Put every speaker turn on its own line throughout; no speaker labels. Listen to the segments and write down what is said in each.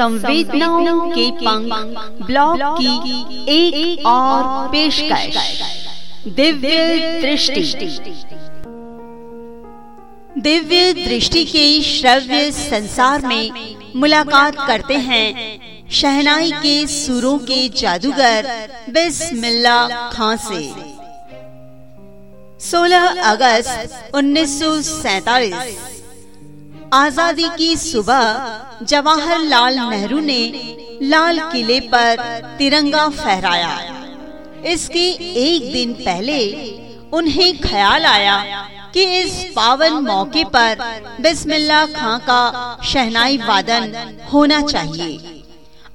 संवेदनाओं के पंख ब्लॉग की एक, एक और पेशकश दिव्य दृष्टि दिव्य दृष्टि के श्रव्य संसार में मुलाकात करते हैं शहनाई के सुरों के जादूगर बिस्मिल्ला खां से। 16 अगस्त उन्नीस आज़ादी की सुबह जवाहरलाल नेहरू ने लाल किले पर तिरंगा फहराया। इसके एक दिन पहले उन्हें ख्याल आया कि इस पावन मौके पर बिस्मिल्ला खां का शहनाई वादन होना चाहिए।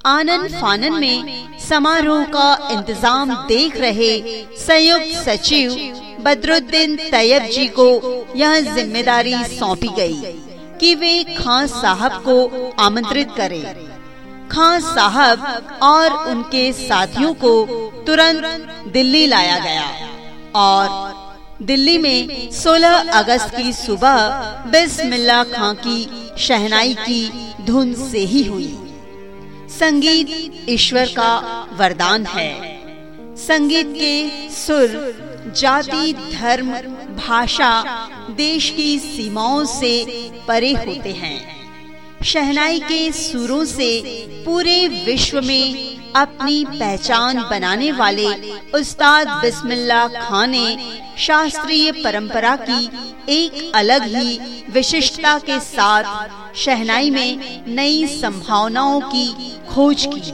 आनंद फानन में समारोह का इंतज़ाम देख रहे संयुक्त सचिव बदरुद्दीन तैयब जी को यह ज़िम्मेदारी सौंपी गई। कि वे खान साहब को आमंत्रित करें। खान साहब और उनके साथियों को तुरंत दिल्ली लाया गया और दिल्ली में 16 अगस्त की सुबह बिस्मिल्ला खां की शहनाई की धुन से ही हुई संगीत ईश्वर का वरदान है संगीत के सुर, जाति, धर्म, भाषा, देश की सीमाओं से परे होते हैं। शहनाई के सुरों से पूरे विश्व में अपनी पहचान बनाने वाले उस्ताद बिस्मिल्ला खान ने शास्त्रीय परंपरा की एक अलग ही विशिष्टता के साथ शहनाई में नई संभावनाओं की खोज की।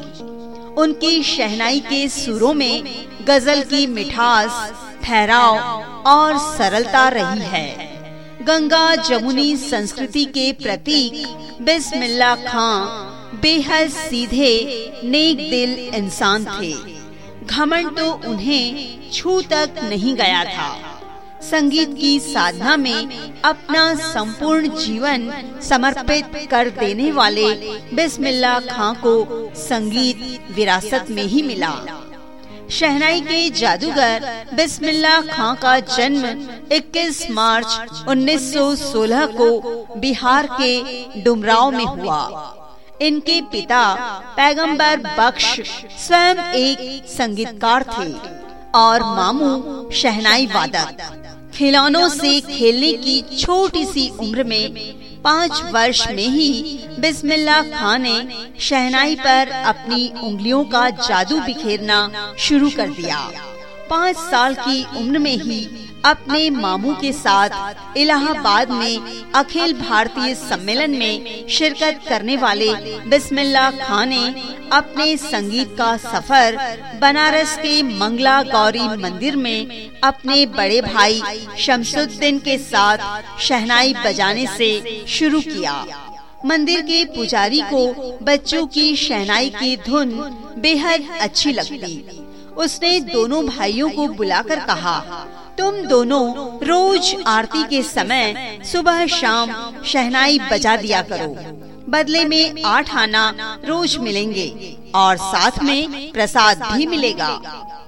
उनकी शहनाई के सुरों में गज़ल की मिठास, ठहराव और सरलता रही है। गंगा जमुनी संस्कृति के प्रतीक बिस्मिल्ला खां, बेहद सीधे, नेक दिल इंसान थे। घमंड तो उन्हें छू तक नहीं गया था। संगीत की साधना में अपना संपूर्ण जीवन समर्पित कर देने वाले बिस्मिल्ला खां को संगीत विरासत में ही मिला। शहनाई के जादूगर बिस्मिल्ला खां का जन्म 21 मार्च 1916 को बिहार के डुमराव में हुआ। इनके पिता पैगंबर बख्श स्वयं एक संगीतकार थे और मामू शहनाई वादक। खिलौनों से खेलने की छोटी सी उम्र में पाँच वर्ष में ही बिस्मिल्ला खान ने शहनाई पर अपनी उंगलियों का जादू बिखेरना शुरू कर दिया। पाँच साल की उम्र में ही अपने मामू के साथ इलाहाबाद में अखिल भारतीय सम्मेलन में शिरकत करने वाले बिस्मिल्ला खान ने अपने संगीत का सफ़र बनारस के मंगला गौरी मंदिर में अपने बड़े भाई शमसुद्दीन के साथ शहनाई बजाने से शुरू किया। मंदिर के पुजारी को बच्चों की शहनाई की धुन बेहद अच्छी लगती। उसने दोनों भाइयों को बुलाकर कहा, तुम दोनों रोज आरती के समय सुबह शाम शहनाई बजा दिया करो। बदले में आठ आना रोज मिलेंगे और साथ में प्रसाद भी मिलेगा।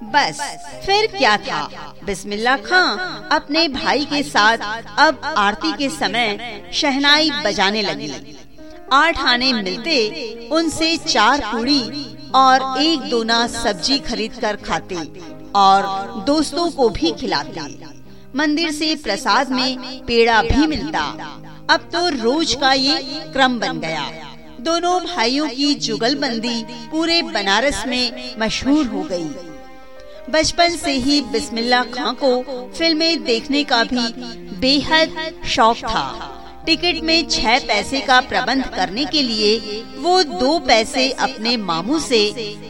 बस, फिर क्या था? बिस्मिल्ला खां, अपने भाई के साथ अब आरती के समय शहनाई बजाने लगी। आठ आने मिलते उनसे चार पूड़ी और एक दोना सब्ज़ी खरीद कर खाते और दोस्तों को भी खिलाते। मंदिर से प्रसाद में पेड़ा भी मिलता। अब तो रोज का ये क्रम बन गया। दोनों भाइयों की जुगलबंदी पूरे बनारस में मशहूर हो गई। बचपन से ही बिस्मिल्ला खां को फ़िल्में देखने का भी बेहद शौक था। टिकट में छह पैसे का प्रबंध करने के लिए वो दो पैसे अपने मामू से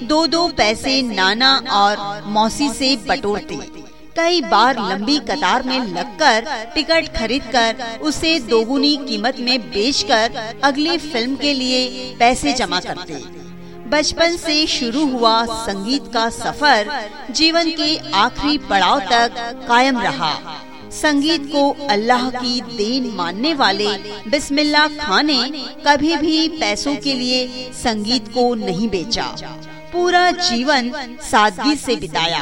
दो दो पैसे नाना और मौसी से बटोरते। कई बार लंबी कतार में लगकर टिकट खरीदकर उसे दोगुनी कीमत में बेचकर अगली फ़िल्म के लिए पैसे जमा करते। बचपन से शुरू हुआ संगीत का सफ़र जीवन के आखिरी पड़ाव तक कायम रहा। संगीत को अल्लाह की देन मानने वाले बिस्मिल्ला खान ने कभी भी पैसों के लिए संगीत को नहीं बेचा। पूरा जीवन सादगी से बिताया।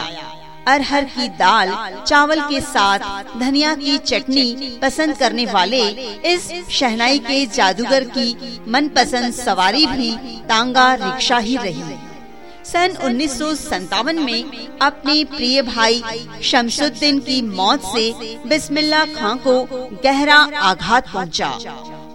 अरहर की दाल, चावल के साथ, धनिया की चटनी पसंद करने वाले इस शहनाई के जादूगर की मनपसंद सवारी भी तांगा रिक्शा ही रही सन उन्नीस सौ सत्तावन में अपने प्रिय भाई शमसुद्दीन की मौत से बिस्मिल्ला खां को गहरा आघात पहुँचा।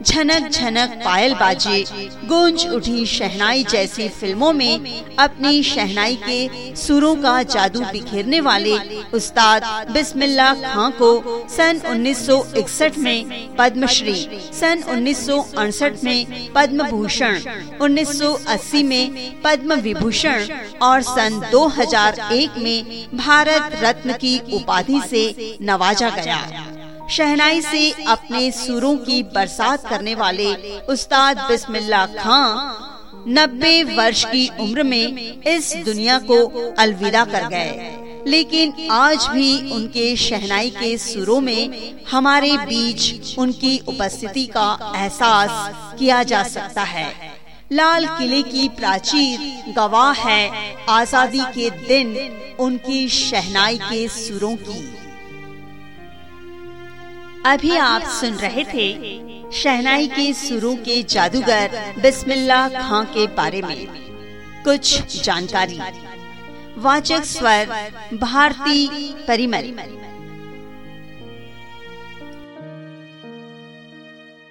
झनक झनक पायल बाजे, गूंज उठी शहनाई जैसी फ़िल्मों में अपनी शहनाई के सुरों का जादू बिखेरने वाले उस्ताद बिस्मिल्ला खां को सन 1961 में पद्मश्री, सन उन्नीस सौ अड़सठ में पद्म भूषण 1980 में पद्म विभूषण और सन 2001 में भारत रत्न की उपाधि से नवाजा गया। शहनाई से अपने सुरों की बरसात करने वाले उस्ताद बिस्मिल्ला खां नब्बे वर्ष की उम्र में इस दुनिया को अलविदा कर गए। लेकिन आज भी उनके शहनाई के सुरों में हमारे बीच उनकी उपस्थिति का एहसास किया जा सकता है। लाल किले की प्राचीर गवाह है आज़ादी के दिन उनकी शहनाई के सुरों की। अभी आप सुन रहे थे शहनाई के सुरों के जादूगर बिस्मिल्ला खां के बारे में। कुछ जानकारी। वाचक स्वर, भारती परिमल।